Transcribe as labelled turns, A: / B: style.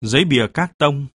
A: Giấy bìa các tông.